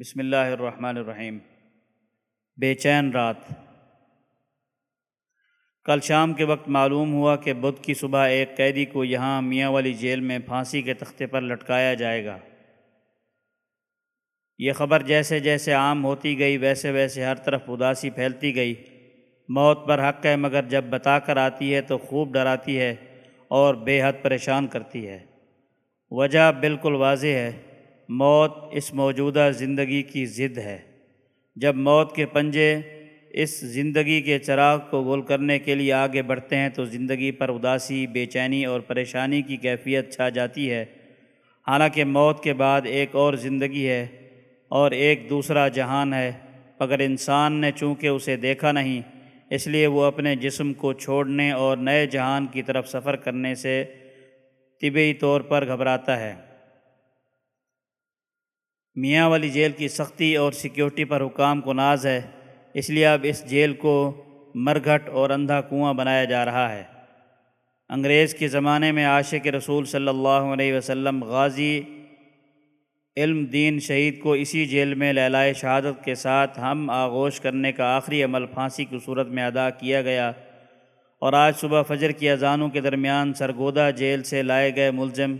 بسم اللہ الرحمن الرحیم۔ بے چین رات۔ کل شام کے وقت معلوم ہوا کہ بدھ کی صبح ایک قیدی کو یہاں میاں والی جیل میں پھانسی کے تختے پر لٹکایا جائے گا۔ یہ خبر جیسے جیسے عام ہوتی گئی، ویسے ویسے ہر طرف اداسی پھیلتی گئی۔ موت پر حق ہے، مگر جب بتا کر آتی ہے تو خوب ڈراتی ہے اور بے حد پریشان کرتی ہے۔ وجہ بالکل واضح ہے۔ موت اس موجودہ زندگی کی ضد ہے۔ جب موت کے پنجے اس زندگی کے چراغ کو گول کرنے کے لیے آگے بڑھتے ہیں تو زندگی پر اداسی، بے چینی اور پریشانی کی کیفیت چھا جاتی ہے۔ حالانکہ موت کے بعد ایک اور زندگی ہے اور ایک دوسرا جہان ہے، مگر انسان نے چونکہ اسے دیکھا نہیں، اس لیے وہ اپنے جسم کو چھوڑنے اور نئے جہان کی طرف سفر کرنے سے طبعی طور پر گھبراتا ہے۔ میاں والی جیل کی سختی اور سیکیورٹی پر حکام کو ناز ہے، اس لیے اب اس جیل کو مرگھٹ اور اندھا کنواں بنایا جا رہا ہے۔ انگریز کے زمانے میں عاشق رسول صلی اللہ علیہ وسلم غازی علم دین شہید کو اسی جیل میں لہلائے شہادت کے ساتھ ہم آغوش کرنے کا آخری عمل پھانسی کی صورت میں ادا کیا گیا۔ اور آج صبح فجر کی اذانوں کے درمیان سرگودا جیل سے لائے گئے ملزم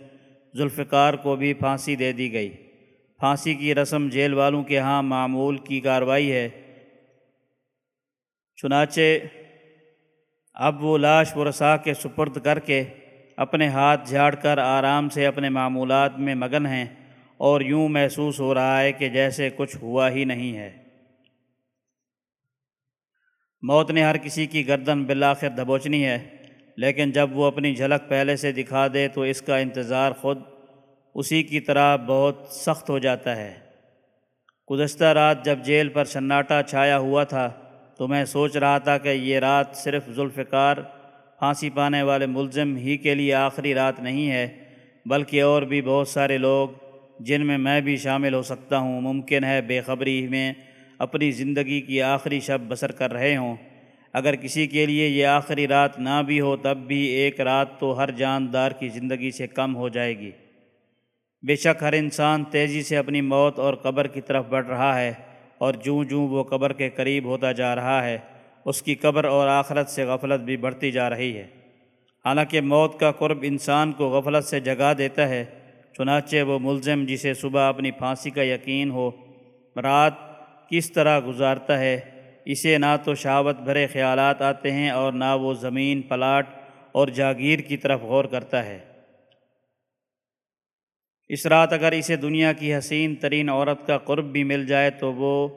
ذوالفقار کو بھی پھانسی دے دی گئی۔ پھانسی کی رسم جیل والوں کے ہاں معمول کی کارروائی ہے۔ چنانچہ، اب وہ لاش ورثاء کے سپرد کر کے اپنے ہاتھ جھاڑ کر آرام سے اپنے معمولات میں مگن ہیں اور یوں محسوس ہو رہا ہے کہ جیسے کچھ ہوا ہی نہیں ہے۔ موت نے ہر کسی کی گردن بالآخر دبوچنی ہے، لیکن جب وہ اپنی جھلک پہلے سے دکھا دے تو اس کا انتظار خود اسی کی طرح بہت سخت ہو جاتا ہے۔ گزشتہ رات جب جیل پر سناٹا چھایا ہوا تھا تو میں سوچ رہا تھا کہ یہ رات صرف ذوالفقار، پھانسی پانے والے ملزم ہی کے لیے آخری رات نہیں ہے، بلکہ اور بھی بہت سارے لوگ جن میں میں بھی شامل ہو سکتا ہوں، ممکن ہے بے خبری میں اپنی زندگی کی آخری شب بسر کر رہے ہوں۔ اگر کسی کے لیے یہ آخری رات نہ بھی ہو تب بھی ایک رات تو ہر جاندار کی زندگی سے کم ہو جائے گی۔ بے شک ہر انسان تیزی سے اپنی موت اور قبر کی طرف بڑھ رہا ہے اور جوں جوں وہ قبر کے قریب ہوتا جا رہا ہے، اس کی قبر اور آخرت سے غفلت بھی بڑھتی جا رہی ہے۔ حالانکہ موت کا قرب انسان کو غفلت سے جگا دیتا ہے، چنانچہ وہ ملزم جسے صبح اپنی پھانسی کا یقین ہو، رات کس طرح گزارتا ہے، اسے نہ تو شہوت بھرے خیالات آتے ہیں اور نہ وہ زمین، پلاٹ اور جاگیر کی طرف غور کرتا ہے۔ اس رات اگر اسے دنیا کی حسین ترین عورت کا قرب بھی مل جائے تو وہ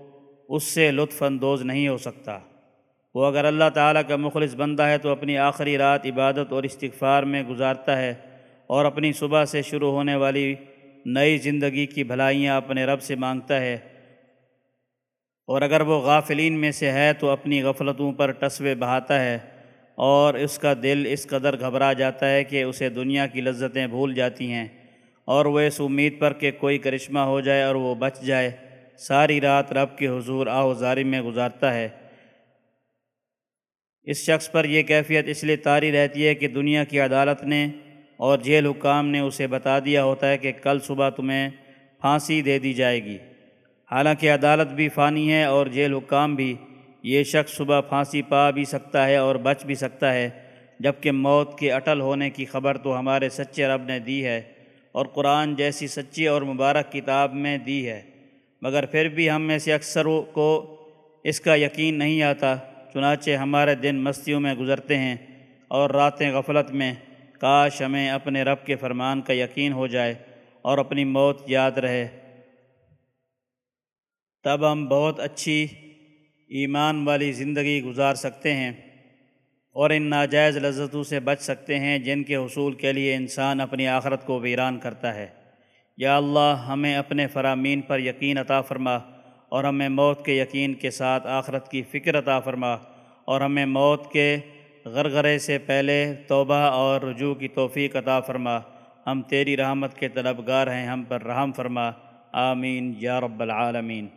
اس سے لطف اندوز نہیں ہو سکتا۔ وہ اگر اللہ تعالیٰ کا مخلص بندہ ہے تو اپنی آخری رات عبادت اور استغفار میں گزارتا ہے اور اپنی صبح سے شروع ہونے والی نئی زندگی کی بھلائیاں اپنے رب سے مانگتا ہے۔ اور اگر وہ غافلین میں سے ہے تو اپنی غفلتوں پر ٹسوے بہاتا ہے اور اس کا دل اس قدر گھبرا جاتا ہے کہ اسے دنیا کی لذتیں بھول جاتی ہیں۔ اور وہ اس امید پر کہ کوئی کرشمہ ہو جائے اور وہ بچ جائے۔ ساری رات رب کے حضور آہ زاری میں گزارتا ہے۔ اس شخص پر یہ کیفیت اس لیے طاری رہتی ہے کہ دنیا کی عدالت نے اور جیل حکام نے اسے بتا دیا ہوتا ہے کہ کل صبح تمہیں پھانسی دے دی جائے گی۔ حالانکہ عدالت بھی فانی ہے اور جیل حکام بھی یہ شخص صبح پھانسی پا بھی سکتا ہے اور بچ بھی سکتا ہے۔ جبکہ موت کے اٹل ہونے کی خبر تو ہمارے سچے رب نے دی ہے۔ اور قرآن جیسی سچی اور مبارک کتاب میں دی ہے۔ مگر پھر بھی ہم میں سے اکثروں کو اس کا یقین نہیں آتا، چنانچہ ہمارے دن مستیوں میں گزرتے ہیں اور راتیں غفلت میں۔ کاش ہمیں اپنے رب کے فرمان کا یقین ہو جائے اور اپنی موت یاد رہے۔ تب ہم بہت اچھی ایمان والی زندگی گزار سکتے ہیں۔ اور ان ناجائز لذتوں سے بچ سکتے ہیں جن کے حصول کے لیے انسان اپنی آخرت کو ویران کرتا ہے۔ یا اللہ، ہمیں اپنے فرامین پر یقین عطا فرما اور ہمیں موت کے یقین کے ساتھ آخرت کی فکر عطا فرما اور ہمیں موت کے غرغرے سے پہلے توبہ اور رجوع کی توفیق عطا فرما۔ ہم تیری رحمت کے طلبگار ہیں، ہم پر رحم فرما۔ آمین یا رب العالمین۔